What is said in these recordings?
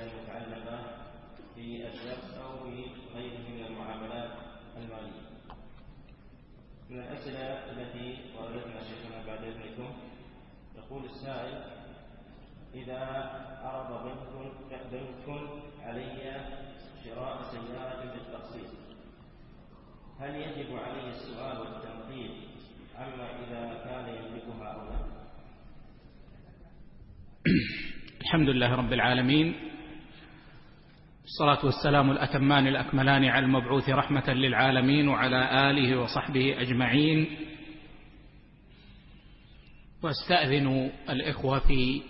المتعلقة بالدرس أو بغيره من المعاملات المالية من الأسئلة التي وردتنا شيخنا بعد إذنكم يقول السائل إذا عرض بنك بنك علي شراء سيارة بالتقسيط هل يجب علي السؤال والتنقيب عما إذا كان يملكها أو لا؟ الحمد لله رب العالمين الصلاة والسلام الأتمان الأكملان على المبعوث رحمة للعالمين وعلى آله وصحبه أجمعين. وأستأذن الإخوة في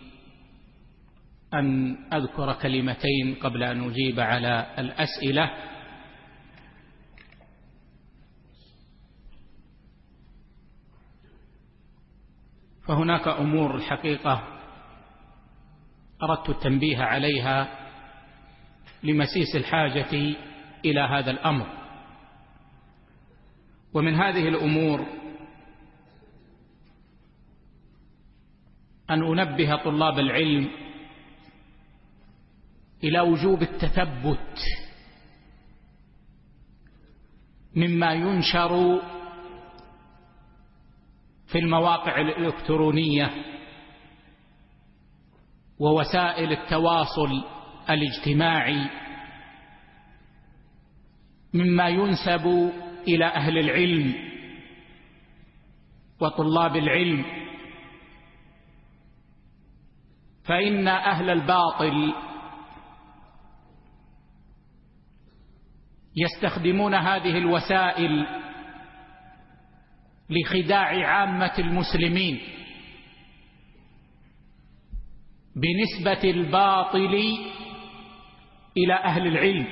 أن أذكر كلمتين قبل أن أجيب على الأسئلة. فهناك أمور الحقيقة أردت التنبيه عليها لمسيس الحاجة إلى هذا الأمر. ومن هذه الأمور أن أنبه طلاب العلم إلى وجوب التثبت مما ينشر في المواقع الإلكترونية ووسائل التواصل الاجتماعي مما ينسب إلى أهل العلم وطلاب العلم فإن أهل الباطل يستخدمون هذه الوسائل لخداع عامة المسلمين بنسبة الباطل إلى أهل العلم.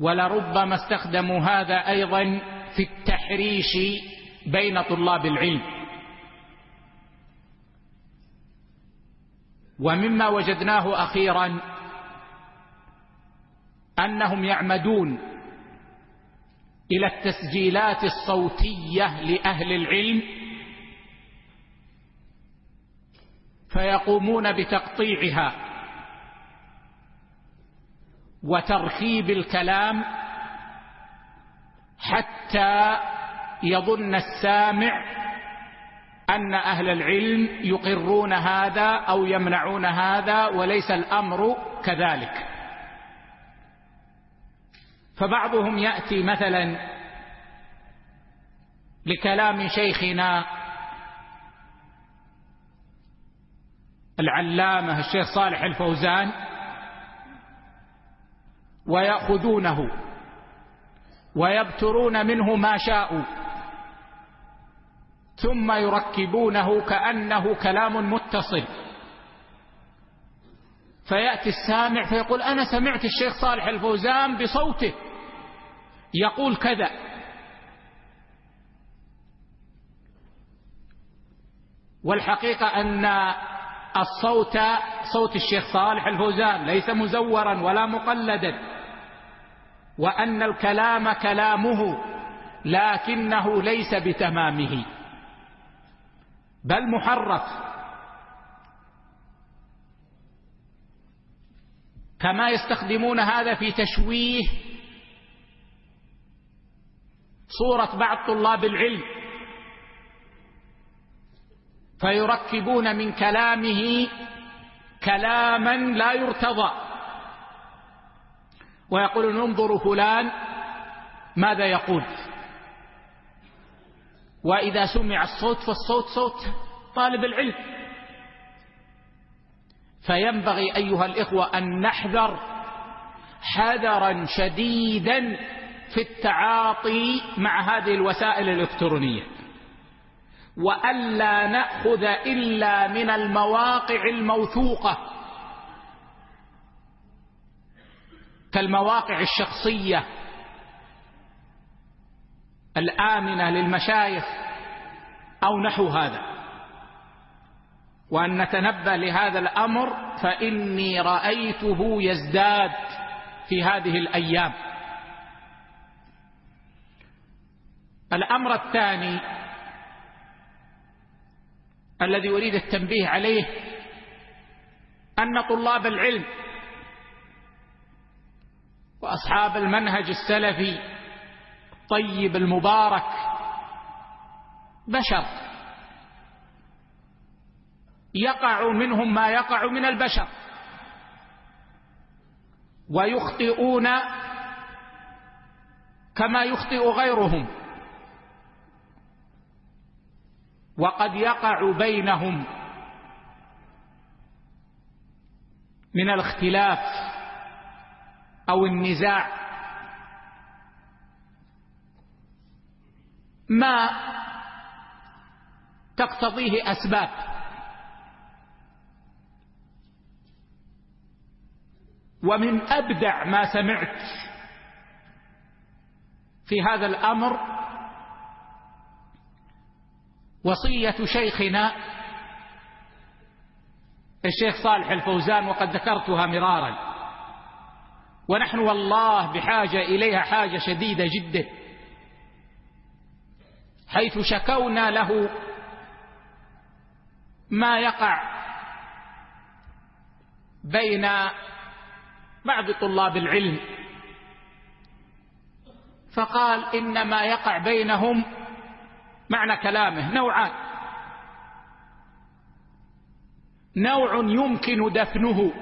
ولربما استخدموا هذا أيضا في التحريش بين طلاب العلم. ومما وجدناه أخيرا أنهم يعمدون إلى التسجيلات الصوتية لأهل العلم فيقومون بتقطيعها. وترخيب الكلام حتى يظن السامع أن أهل العلم يقرون هذا أو يمنعون هذا وليس الأمر كذلك. فبعضهم يأتي مثلا لكلام شيخنا العلامة الشيخ صالح الفوزان ويأخذونه ويبترون منه ما شاءوا ثم يركبونه كأنه كلام متصل. فيأتي السامع فيقول أنا سمعت الشيخ صالح الفوزان بصوته يقول كذا. والحقيقة أن الصوت صوت الشيخ صالح الفوزان ليس مزورا ولا مقلدا. وأن الكلام كلامه لكنه ليس بتمامه. بل محرف كما يستخدمون هذا في تشويه صورة بعض طلاب العلم. فيركبون من كلامه كلاما لا يرتضى. ويقولون انظروا فلان ماذا يقول؟ وإذا سمع الصوت فالصوت صوت طالب العلم. فينبغي أيها الإخوة أن نحذر حذرا شديدا في التعاطي مع هذه الوسائل الإلكترونية. وألا نأخذ إلا من المواقع الموثوقة. كالمواقع الشخصية الآمنة للمشايخ أو نحو هذا. وأن نتنبه لهذا الأمر فإني رأيته يزداد في هذه الأيام. الأمر الثاني الذي أريد التنبيه عليه أن طلاب العلم وأصحاب المنهج السلفي الطيب المبارك بشر. يقع منهم ما يقع من البشر. ويخطئون كما يخطئ غيرهم. وقد يقع بينهم من الاختلاف. أو النزاع. ما تقتضيه أسباب. ومن أبدع ما سمعت في هذا الأمر وصية شيخنا الشيخ صالح الفوزان وقد ذكرتها مرارا. ونحن والله بحاجة إليها حاجة شديدة جدا. حيث شكونا له ما يقع بين بعض طلاب العلم. فقال إن ما يقع بينهم معنى كلامه نوعان. نوع يمكن دفنه.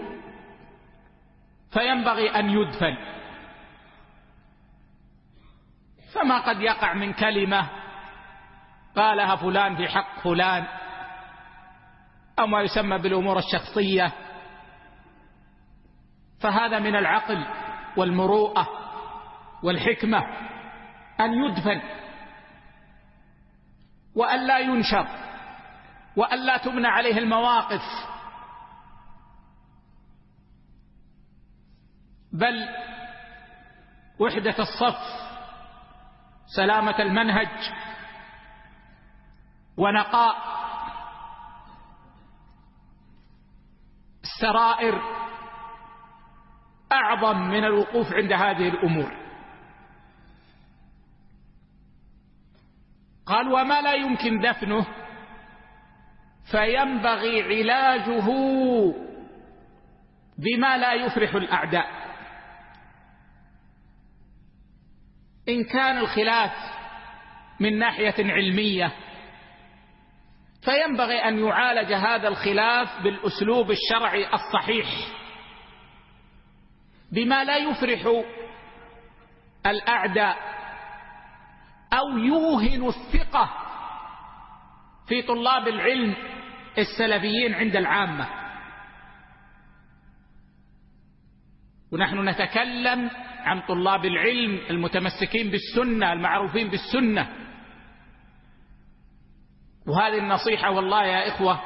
فينبغي أن يدفن. فما قد يقع من كلمة قالها فلان في حق فلان أو ما يسمى بالأمور الشخصية. فهذا من العقل والمروءة والحكمة أن يدفن وأن لا ينشر وأن لا تبنى عليه المواقف. بل وحدة الصف سلامة المنهج ونقاء السرائر أعظم من الوقوف عند هذه الأمور. قال وما لا يمكن دفنه فينبغي علاجه بما لا يفرح الأعداء. إن كان الخلاف من ناحية علمية فينبغي أن يعالج هذا الخلاف بالأسلوب الشرعي الصحيح بما لا يفرح الأعداء أو يوهن الثقة في طلاب العلم السلفيين عند العامة. ونحن نتكلم عن طلاب العلم المتمسكين بالسنة المعروفين بالسنة. وهذه النصيحة والله يا إخوة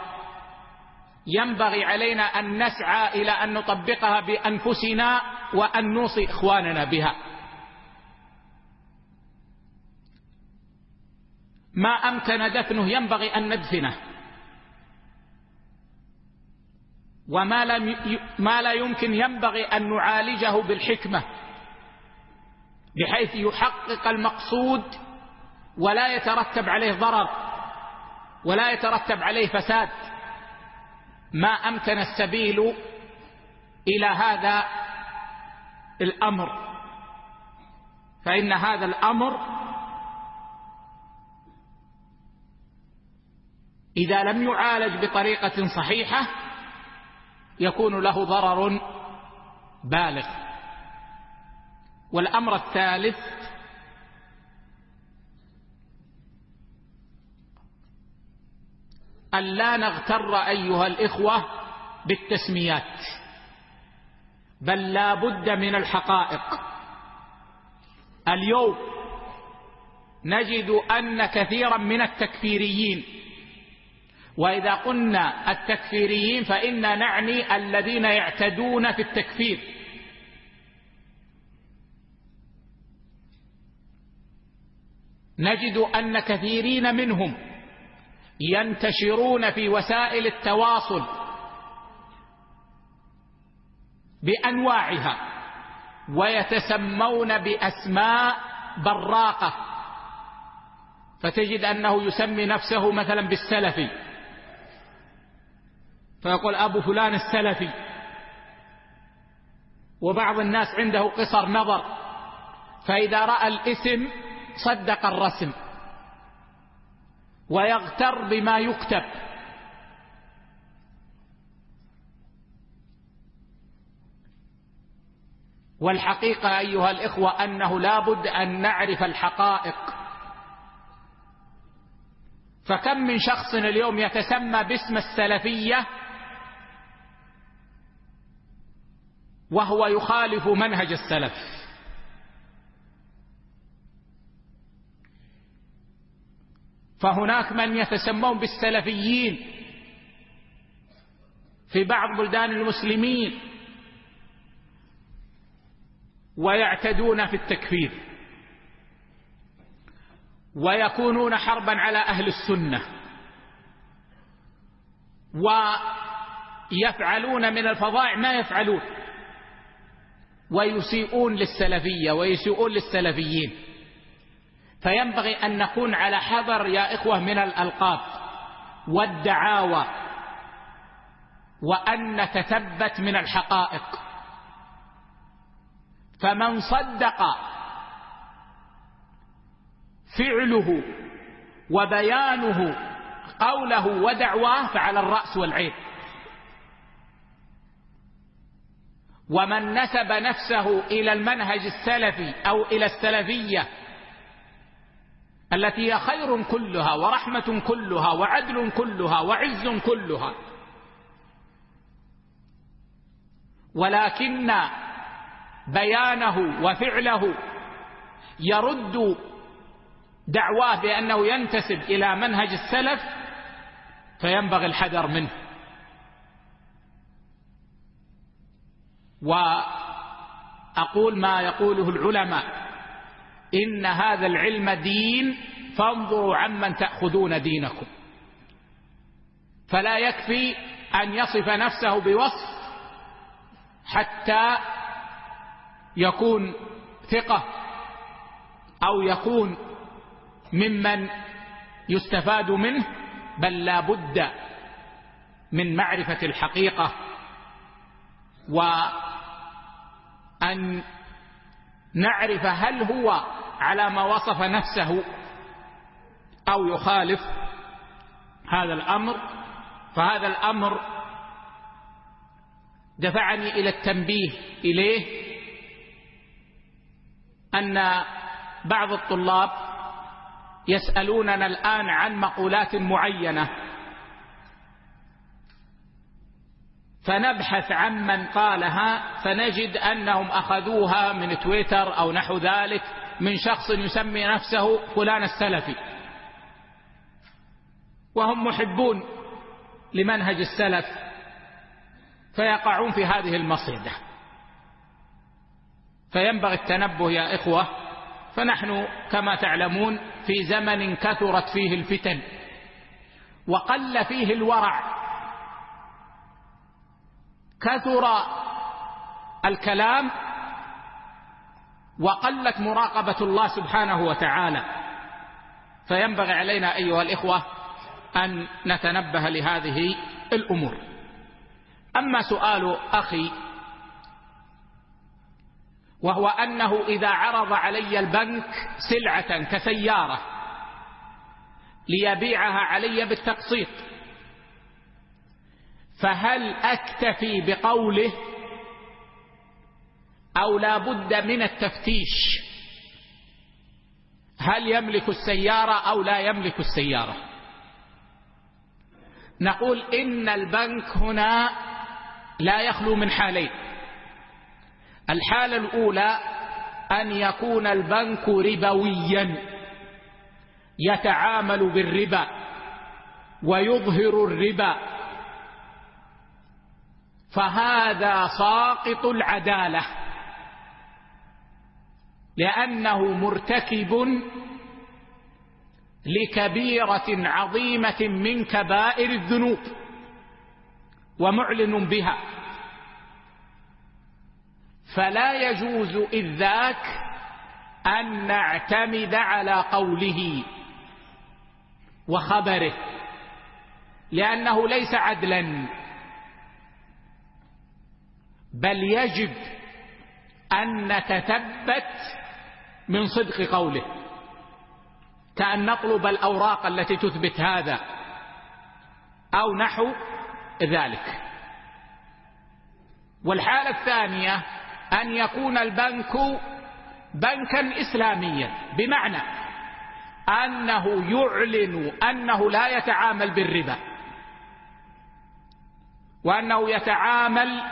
ينبغي علينا أن نسعى إلى أن نطبقها بأنفسنا وأن نوصي إخواننا بها. ما أمكن دفنه ينبغي أن ندفنه. وما لم ما لا يمكن ينبغي أن نعالجه بالحكمة. بحيث يحقق المقصود ولا يترتب عليه ضرر ولا يترتب عليه فساد. ما أمكن السبيل إلى هذا الأمر. فإن هذا الأمر إذا لم يعالج بطريقة صحيحة يكون له ضرر بالغ. والأمر الثالث أن لا نغتر أيها الإخوة بالتسميات بل لا بد من الحقائق. اليوم نجد أن كثيرا من التكفيريين وإذا قلنا التكفيريين فإنا نعني الذين يعتدون في التكفير. نجد أن كثيرين منهم ينتشرون في وسائل التواصل بأنواعها ويتسمون بأسماء براقة. فتجد أنه يسمي نفسه مثلا بالسلفي. فيقول أبو فلان السلفي. وبعض الناس عنده قصر نظر. فإذا رأى الاسم صدق الرسم. ويغتر بما يكتب. والحقيقة أيها الإخوة أنه لا بد أن نعرف الحقائق. فكم من شخص اليوم يتسمى باسم السلفية وهو يخالف منهج السلف. فهناك من يتسمون بالسلفيين في بعض بلدان المسلمين ويعتدون في التكفير ويكونون حربا على أهل السنة ويفعلون من الفظائع ما يفعلون ويسيئون للسلفية ويسيئون للسلفيين. فينبغي أن نكون على حذر يا إخوة من الألقاب والدعاوى وأن نتثبت من الحقائق. فمن صدق فعله وبيانه قوله ودعواه فعلى الرأس والعين. ومن نسب نفسه إلى المنهج السلفي أو إلى السلفية التي هي خير كلها ورحمة كلها وعدل كلها وعز كلها. ولكن بيانه وفعله يرد دعواه بأنه ينتسب إلى منهج السلف فينبغي الحذر منه. وأقول ما يقوله العلماء. إن هذا العلم دين فانظروا عمن تأخذون دينكم. فلا يكفي أن يصف نفسه بوصف حتى يكون ثقة أو يكون ممن يستفاد منه بل لا بد من معرفة الحقيقة وأن نعرف هل هو على ما وصف نفسه أو يخالف هذا الأمر فهذا الأمر دفعني إلى التنبيه إليه أن بعض الطلاب يسألوننا الآن عن مقولات معينة. فنبحث عن من قالها فنجد أنهم أخذوها من تويتر أو نحو ذلك. من شخص يسمي نفسه فلان السلفي. وهم محبون لمنهج السلف فيقعون في هذه المصيدة. فينبغي التنبه يا إخوة فنحن كما تعلمون في زمن كثرت فيه الفتن وقل فيه الورع. كثر الكلام وقلت مراقبة الله سبحانه وتعالى. فينبغي علينا أيها الإخوة أن نتنبه لهذه الأمور. أما سؤال أخي وهو أنه إذا عرض علي البنك سلعة كسيارة ليبيعها علي بالتقسيط فهل أكتفي بقوله أو لا بد من التفتيش. هل يملك السيارة أو لا يملك السيارة؟ نقول إن البنك هنا لا يخلو من حالين. الحالة الأولى أن يكون البنك ربويا يتعامل بالربا ويظهر الربا. فهذا ساقط العدالة. لأنه مرتكب لكبيرة عظيمة من كبائر الذنوب ومعلن بها. فلا يجوز إذ ذاك أن نعتمد على قوله وخبره لأنه ليس عدلا بل يجب أن نتثبت من صدق قوله. كأن نطلب الأوراق التي تثبت هذا. أو نحو ذلك. والحالة الثانية أن يكون البنك بنكا إسلاميا. بمعنى أنه يعلن أنه لا يتعامل بالربا. وأنه يتعامل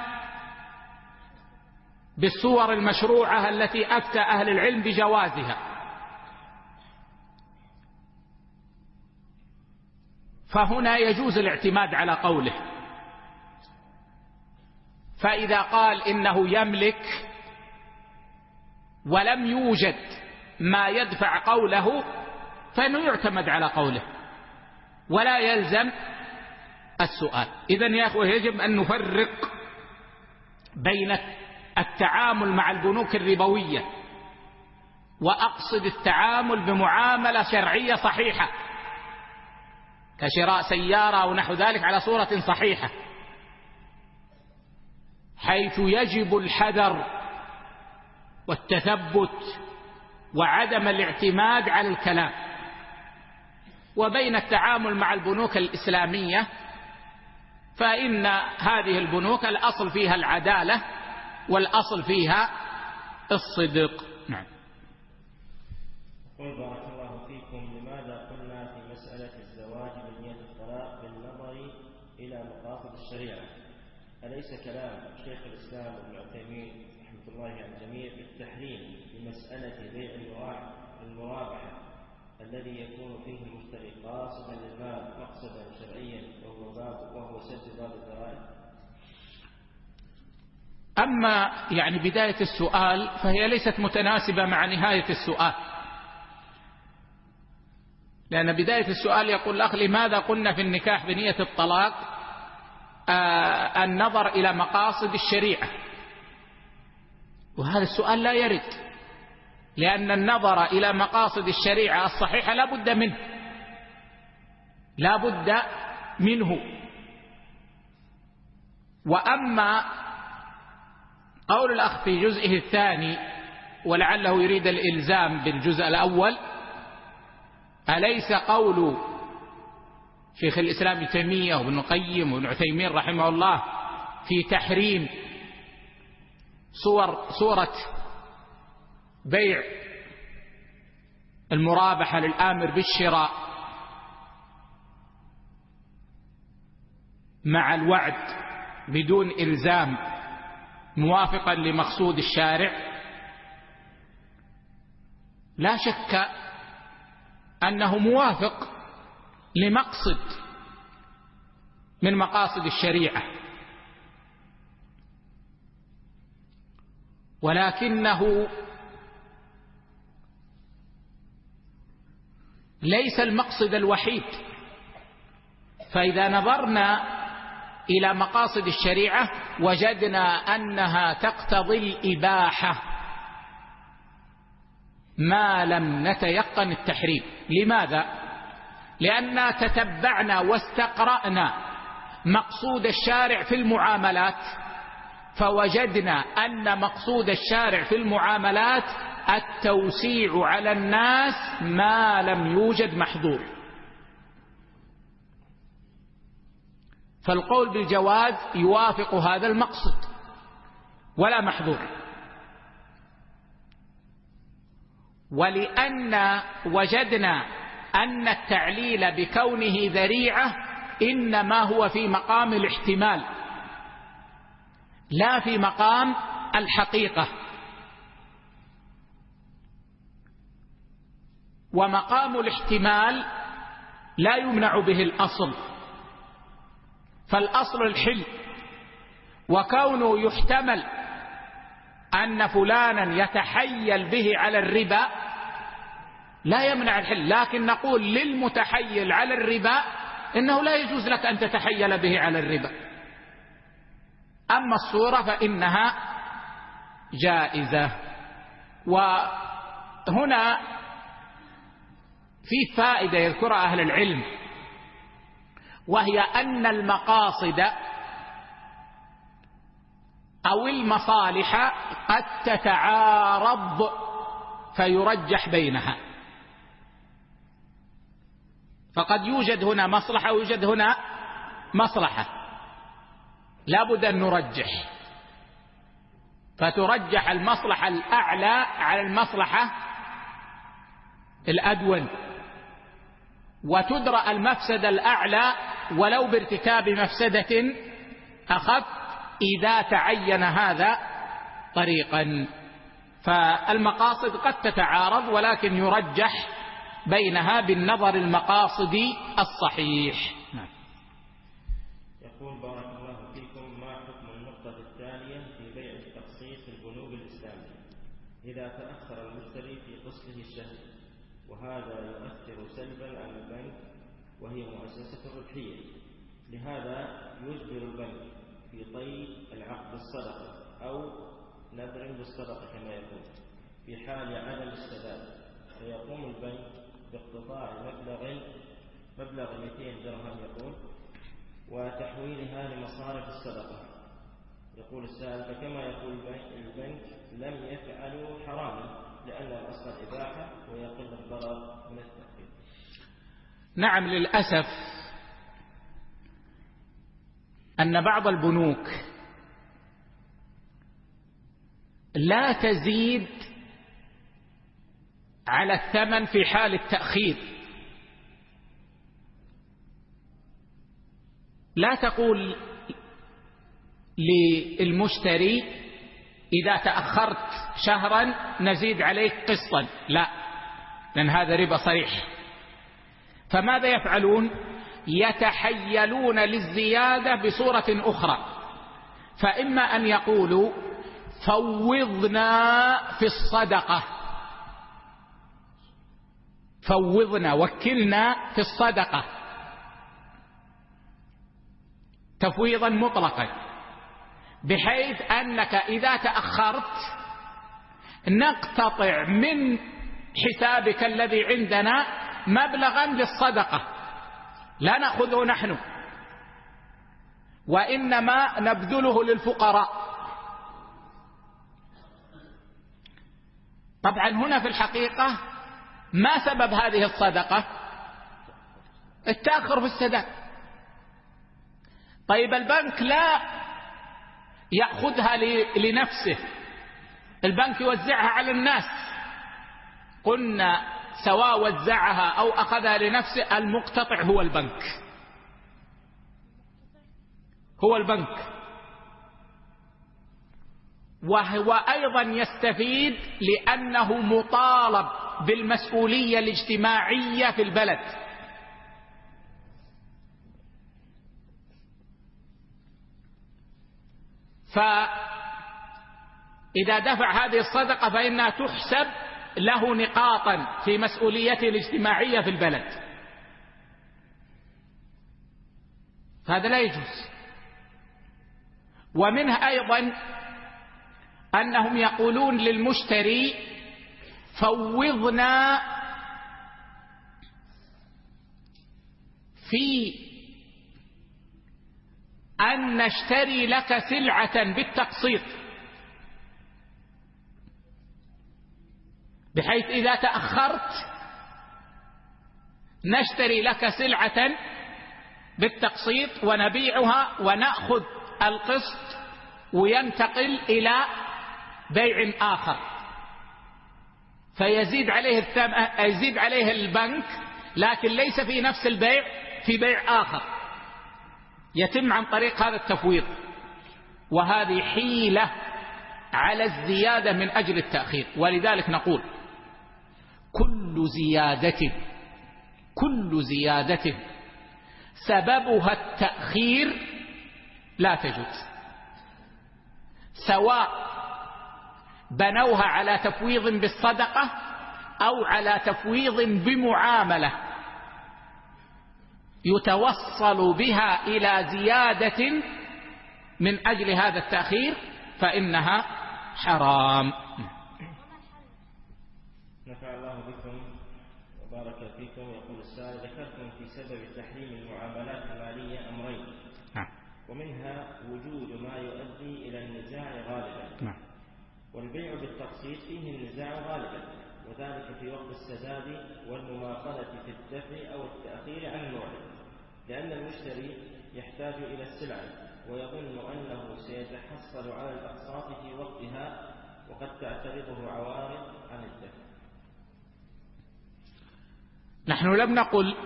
بالصور المشروعة التي أفتى أهل العلم بجوازها. فهنا يجوز الاعتماد على قوله. فإذا قال إنه يملك ولم يوجد ما يدفع قوله فإنه يعتمد على قوله. ولا يلزم السؤال. إذا يا أخوة يجب أن نفرق بين التعامل مع البنوك الربوية. وأقصد التعامل بمعاملة شرعية صحيحة. كشراء سيارة أو نحو ذلك على صورة صحيحة. حيث يجب الحذر والتثبت وعدم الاعتماد على الكلام. وبين التعامل مع البنوك الإسلامية فإن هذه البنوك الأصل فيها العدالة والأصل فيها الصدق. نعم. قل بارك الله فيكم لماذا قلنا في مسألة الزواج الطلاق بالنظر إلى مقاصد الشريعة؟ أليس كلام شيخ الإسلام ابن عثيمين رحمة الله على الجميع بالتحريم بمسألة بيع المرابحة الذي يكون فيه المشتري قاصدا للمال مقصدا شرعيا وهو باب وهو سد باب الذرائع؟ أما يعني بداية السؤال فهي ليست متناسبة مع نهاية السؤال. لأن بداية السؤال يقول الأخ لماذا قلنا في النكاح بنية الطلاق؟ آه النظر إلى مقاصد الشريعة. وهذا السؤال لا يرد لأن النظر إلى مقاصد الشريعة الصحيحة لا بد منه. لا بد منه. وأما قول الأخ في جزئه الثاني ولعله يريد الإلزام بالجزء الأول أليس قول شيخ الإسلام ابن تيمية وابن القيم وابن عثيمين رحمه الله في تحريم صور صورة بيع المرابحة للآمر بالشراء مع الوعد بدون إلزام موافقا لمقصود الشارع. لا شك أنه موافق لمقصد من مقاصد الشريعة. ولكنه ليس المقصد الوحيد. فإذا نظرنا إلى مقاصد الشريعة وجدنا أنها تقتضي الإباحة. ما لم نتيقن التحريم. لماذا؟ لأننا تتبعنا واستقرأنا مقصود الشارع في المعاملات فوجدنا أن مقصود الشارع في المعاملات التوسيع على الناس ما لم يوجد محظور. فالقول بالجواز يوافق هذا المقصد ولا محظور ولأن وجدنا أن التعليل بكونه ذريعة إنما هو في مقام الاحتمال لا في مقام الحقيقة. ومقام الاحتمال لا يمنع به الأصل. فالأصل الحل وكونه يحتمل أن فلانا يتحيل به على الربا لا يمنع الحل لكن نقول للمتحيل على الربا إنه لا يجوز لك أن تتحيل به على الربا. أما الصورة فإنها جائزة. وهنا في فائدة يذكرها أهل العلم. وهي أن المقاصد أو المصالح قد تتعارض فيرجح بينها. فقد يوجد هنا مصلحة ويوجد هنا مصلحة. لابد أن نرجح. فترجح المصلحة الأعلى على المصلحة الأدون. وتدرأ المفسدة الأعلى ولو بارتكاب مفسدة أخف إذا تعين هذا طريقا. فالمقاصد قد تتعارض ولكن يرجح بينها بالنظر المقاصدي الصحيح. نعم. يقول بارك الله فيكم ما حكم النقطة التالية في بيع في البنوك الإسلامية؟ إذا تأخر المشتري في قسطه الشهري وهذا يؤثر سلبا على البنك وهي مؤسسة ربحية لهذا يجبر البنك في طي العقد الصدقة أو نذر بالصدقة كما يقول في حال عدم السداد. فيقوم البنك باقتطاع مبلغ مبلغ 200 درهم يقول وتحويلها لمصارف الصدقة. يقول السائل فكما يقول البنك لم يفعلوا حراما لأن الأصل الإباحة ويقل الضرر من التأخير نعم للأسف أن بعض البنوك لا تزيد على الثمن في حال التأخير. لا تقول للمشتري إذا تأخرت شهرا نزيد عليك قسطا لا لأن هذا ربا صريح. فماذا يفعلون؟ يتحيلون للزيادة بصورة أخرى. فإما أن يقولوا فوضنا في الصدقة. فوضنا وكلنا في الصدقة. تفويضا مطلقا. بحيث أنك إذا تأخرت نقتطع من حسابك الذي عندنا مبلغا للصدقة لا نأخذه نحن. وإنما نبذله للفقراء. طبعا هنا في الحقيقة ما سبب هذه الصدقة؟ التأخر في السداد. طيب البنك لا يأخذها لنفسه. البنك يوزعها على الناس. قلنا سواء وزعها أو أخذها لنفسه المقتطع هو البنك. هو البنك. وهو أيضا يستفيد لأنه مطالب بالمسؤولية الاجتماعية في البلد. فإذا دفع هذه الصدقة فإنها تحسب له نقاطا في مسؤوليته الاجتماعية في البلد. هذا لا يجوز. ومنها أيضا أنهم يقولون للمشتري فوضنا في أن نشتري لك سلعة بالتقسيط. بحيث إذا تأخرت نشتري لك سلعة بالتقسيط ونبيعها ونأخذ القسط وينتقل إلى بيع آخر. فيزيد عليه الثم... يزيد عليه البنك لكن ليس في نفس البيع في بيع آخر. يتم عن طريق هذا التفويض. وهذه حيلة على الزيادة من أجل التأخير. ولذلك نقول كل زيادة كل زيادة. سببها التأخير لا تجوز. سواء بنوها على تفويض بالصدقة أو على تفويض بمعاملة يتوصل بها إلى زيادة من أجل هذا التأخير فإنها حرام. وبارك فيكم. يقول السائل ذكرتم في سبب تحريم المعاملات المالية أمرين. نعم. ومنها وجود ما يؤدي يؤدي إلى النزاع غالبا. نعم. والبيع بالتقسيط فيه النزاع غالبا وذلك في وقت السداد والمماطلة في الدفع أو التأخير عن الموعد لأن المشتري يحتاج إلى السلعة ويظن أنه سيتحصل على الأقساط في وقتها وقد تعترضه عوارض عن الدفع. نحن لم نقل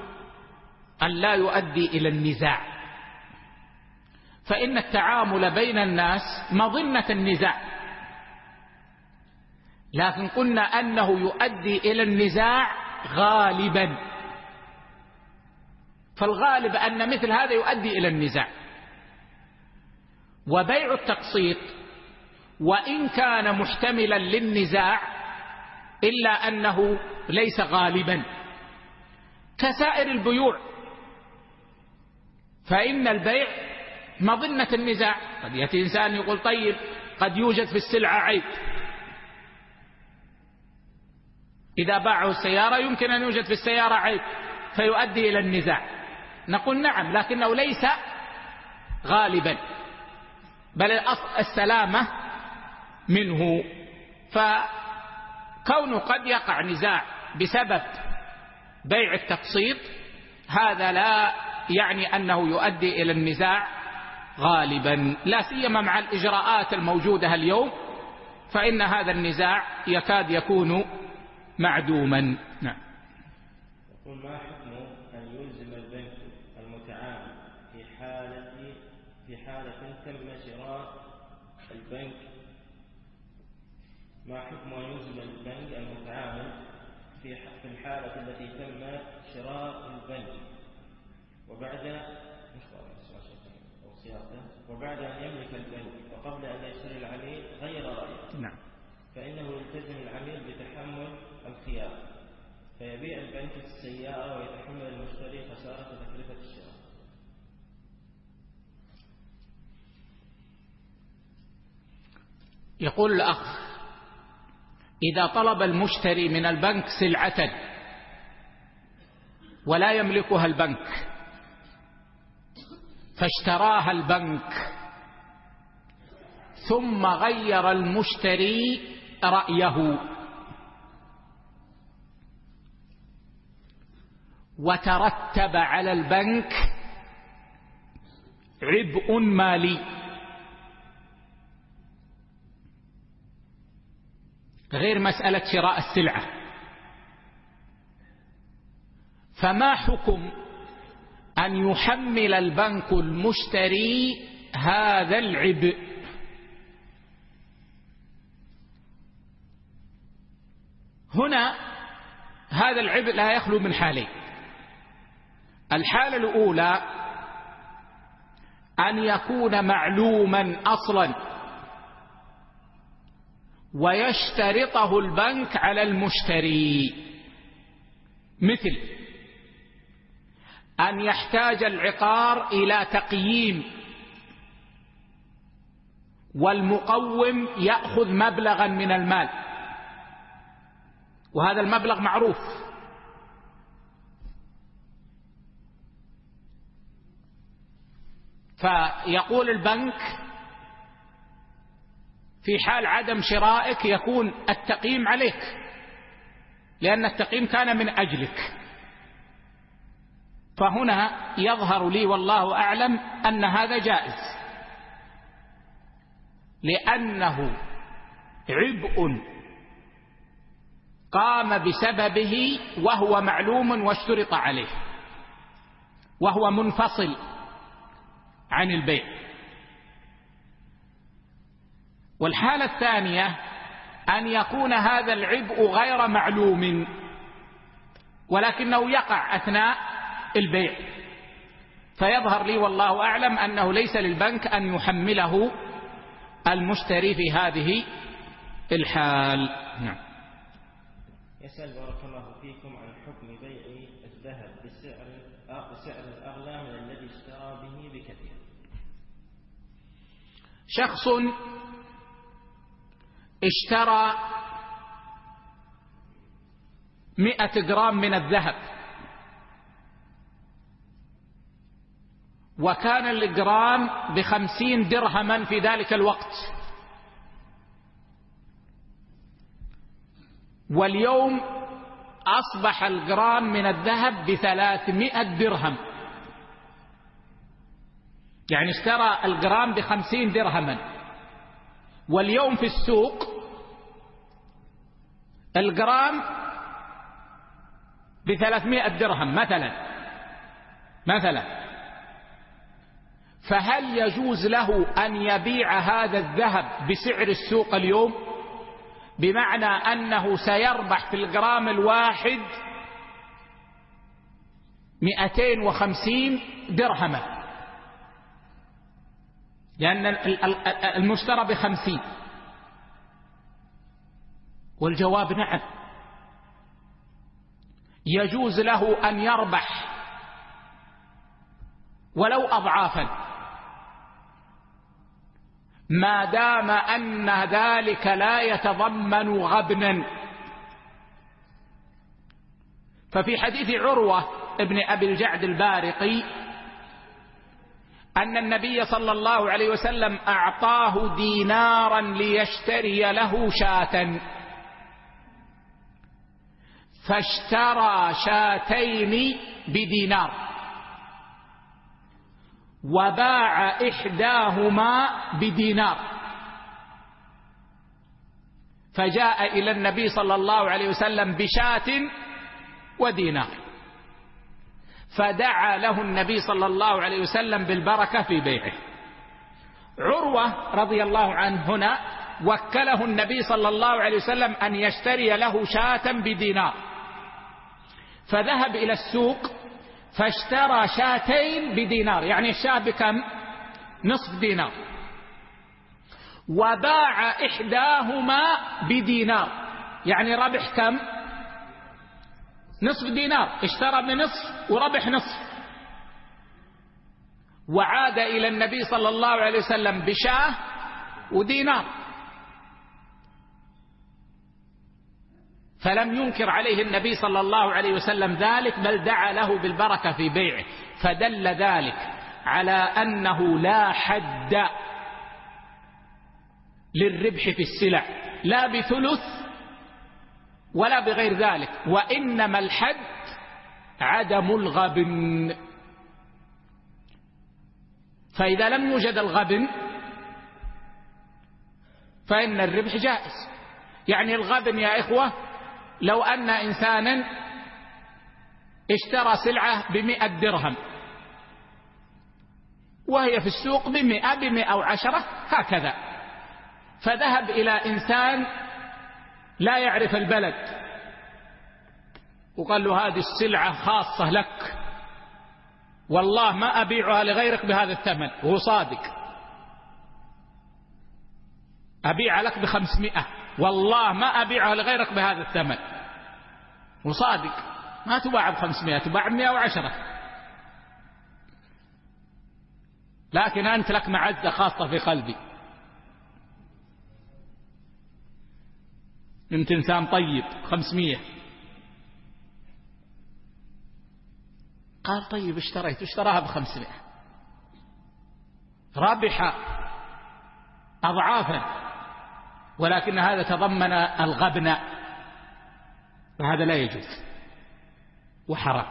أن لا يؤدي إلى النزاع. فإن التعامل بين الناس مظنة النزاع. لكن قلنا أنه يؤدي إلى النزاع غالبا. فالغالب أن مثل هذا يؤدي إلى النزاع. وبيع التقسيط وإن كان محتملا للنزاع إلا أنه ليس غالبا. كسائر البيوع. فإن البيع مظنة النزاع قد يأتي إنسان يقول طيب قد يوجد في السلعة عيب. إذا باعه السيارة يمكن أن يوجد في السيارة عيب فيؤدي إلى النزاع نقول نعم لكنه ليس غالبا بل السلامة منه. فكونه قد يقع نزاع بسبب بيع التقسيط هذا لا يعني أنه يؤدي إلى النزاع غالبا لا سيما مع الإجراءات الموجودة اليوم فإن هذا النزاع يكاد يكون معدوما. نعم. يقول ما حكم أن يلزم البنك المتعامل في حالة في حالة تم شراء البنك؟ ما حكم أن يلزم البنك المتعامل في في الحالة التي تم شراء البنك وبعد وبعد أن يملك البنك وقبل أن يشتري العميل غير رأيه نعم. فإنه يلتزم العميل بتحمل الخيار. فيبيع البنك السيارة ويتحمل المشتري خسارة تكلفة الشراء. يقول الأخ إذا طلب المشتري من البنك سلعة ولا يملكها البنك فاشتراها البنك. ثم غير المشتري رأيه. وترتب على البنك عبء مالي. غير مسألة شراء السلعة. فما حكم أن يحمل البنك المشتري هذا العبء. هنا هذا العبء لا يخلو من حالين. الحالة الأولى أن يكون معلوما أصلا ويشترطه البنك على المشتري. مثل أن يحتاج العقار إلى تقييم. والمقوم يأخذ مبلغا من المال. وهذا المبلغ معروف. فيقول البنك في حال عدم شرائك يكون التقييم عليك لأن التقييم كان من أجلك. فهنا يظهر لي والله أعلم أن هذا جائز. لأنه عبء قام بسببه وهو معلوم واشترط عليه وهو منفصل عن البيع. والحالة الثانية أن يكون هذا العبء غير معلوم ولكنه يقع أثناء البيع. فيظهر لي والله أعلم أنه ليس للبنك أن يحمله المشتري في هذه الحال. نعم. يسأل بارك الله فيكم عن حكم بيع الذهب بسعر بسعر الأغلى من الذي اشترى به بكثير. شخص اشترى مئة جرام من الذهب. وكان الجرام بخمسين درهما في ذلك الوقت. واليوم أصبح الجرام من الذهب بثلاثمائة درهم. يعني اشترى الجرام بخمسين درهما. واليوم في السوق الجرام بثلاثمائة درهم مثلا. مثلا. فهل يجوز له أن يبيع هذا الذهب بسعر السوق اليوم؟ بمعنى أنه سيربح في الجرام الواحد مئتين وخمسين درهما. لأن المشترى بخمسين. والجواب نعم. يجوز له أن يربح ولو أضعافا. ما دام أن ذلك لا يتضمن غبنا ففي حديث عروة ابن أبي الجعد البارقي أن النبي صلى الله عليه وسلم أعطاه دينارا ليشتري له شاة. فاشترى شاتين بدينار. وباع إحداهما بدينار. فجاء إلى النبي صلى الله عليه وسلم بشاة ودينار. فدعا له النبي صلى الله عليه وسلم بالبركة في بيعه. عروة رضي الله عنه هنا وكله النبي صلى الله عليه وسلم أن يشتري له شاة بدينار. فذهب إلى السوق فاشترى شاتين بدينار يعني الشاة بكم؟ نصف دينار. وباع إحداهما بدينار يعني ربح كم؟ نصف دينار. اشترى بنصف وربح نصف. وعاد إلى النبي صلى الله عليه وسلم بشاة ودينار. فلم ينكر عليه النبي صلى الله عليه وسلم ذلك بل دعا له بالبركة في بيعه. فدل ذلك على أنه لا حد للربح في السلع لا بثلث ولا بغير ذلك وإنما الحد عدم الغبن. فإذا لم يوجد الغبن فإن الربح جائز. يعني الغبن يا إخوة لو أن إنسانا اشترى سلعة بمئة درهم وهي في السوق بمئة بمئة وعشرة هكذا. فذهب إلى إنسان لا يعرف البلد وقال له هذه السلعة خاصة لك. والله ما أبيعها لغيرك بهذا الثمن وهو صادق. أبيع لك بخمسمائة والله ما أبيعها لغيرك بهذا الثمن. وصادق. ما تباع بخمسمائة تباع بمئة وعشرة. لكن أنت لك معزة خاصة في قلبي. أنت إنسان طيب خمسمية قال طيب اشتريت اشتراها بخمسمائة. ربح أضعافا. ولكن هذا تضمن الغبن. فهذا لا يجوز وحرام.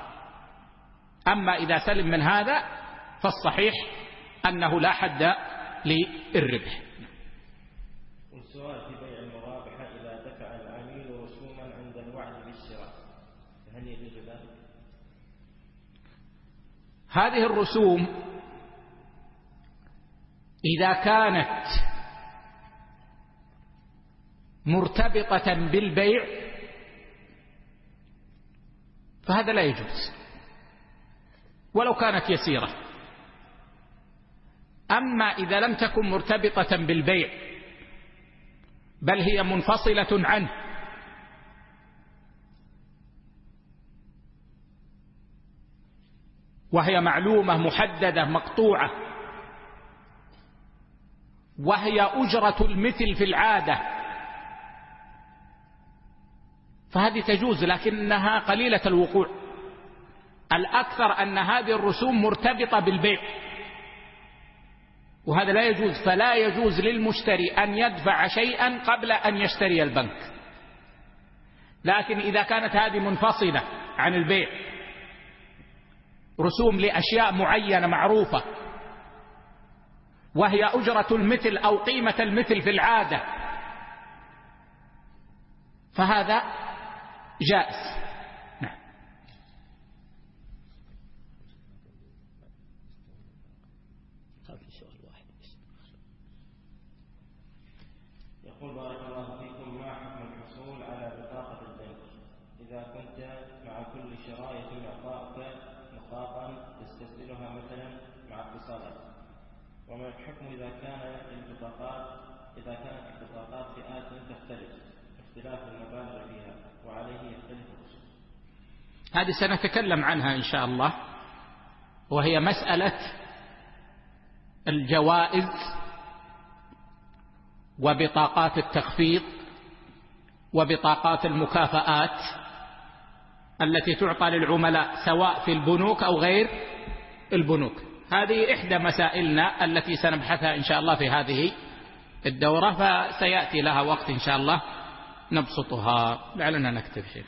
أما إذا سلم من هذا فالصحيح أنه لا حد للربح. والسؤال في بيع المرابحة إذا دفع العميل رسوما عند الوعد بالشراء فهل يجوز ذلك؟ هذه الرسوم إذا كانت مرتبطة بالبيع. فهذا لا يجوز. ولو كانت يسيرة. أما إذا لم تكن مرتبطة بالبيع بل هي منفصلة عنه وهي معلومة محددة مقطوعة وهي أجرة المثل في العادة فهذه تجوز لكنها قليلة الوقوع. الأكثر أن هذه الرسوم مرتبطة بالبيع. وهذا لا يجوز فلا يجوز للمشتري أن يدفع شيئا قبل أن يشتري البنك. لكن إذا كانت هذه منفصلة عن البيع رسوم لأشياء معينة معروفة وهي أجرة المثل أو قيمة المثل في العادة فهذا جائز. نعم. يقول بارك الله فيكم ما حكم الحصول على بطاقة البنك. إذا كنت مع كل شراء يتم إعطاؤك نقاطا تستسهلها مثلا مع اتصالات وما الحكم إذا كان البطاقات إذا كانت البطاقات فئات تختلف اختلاف المبالغ فيها. هذه سنتكلم عنها إن شاء الله وهي مسألة الجوائز وبطاقات التخفيض وبطاقات المكافآت التي تعطى للعملاء سواء في البنوك أو غير البنوك. هذه إحدى مسائلنا التي سنبحثها إن شاء الله في هذه الدورة فسيأتي لها وقت إن شاء الله. نبسطها لعلنا نكتب شيخ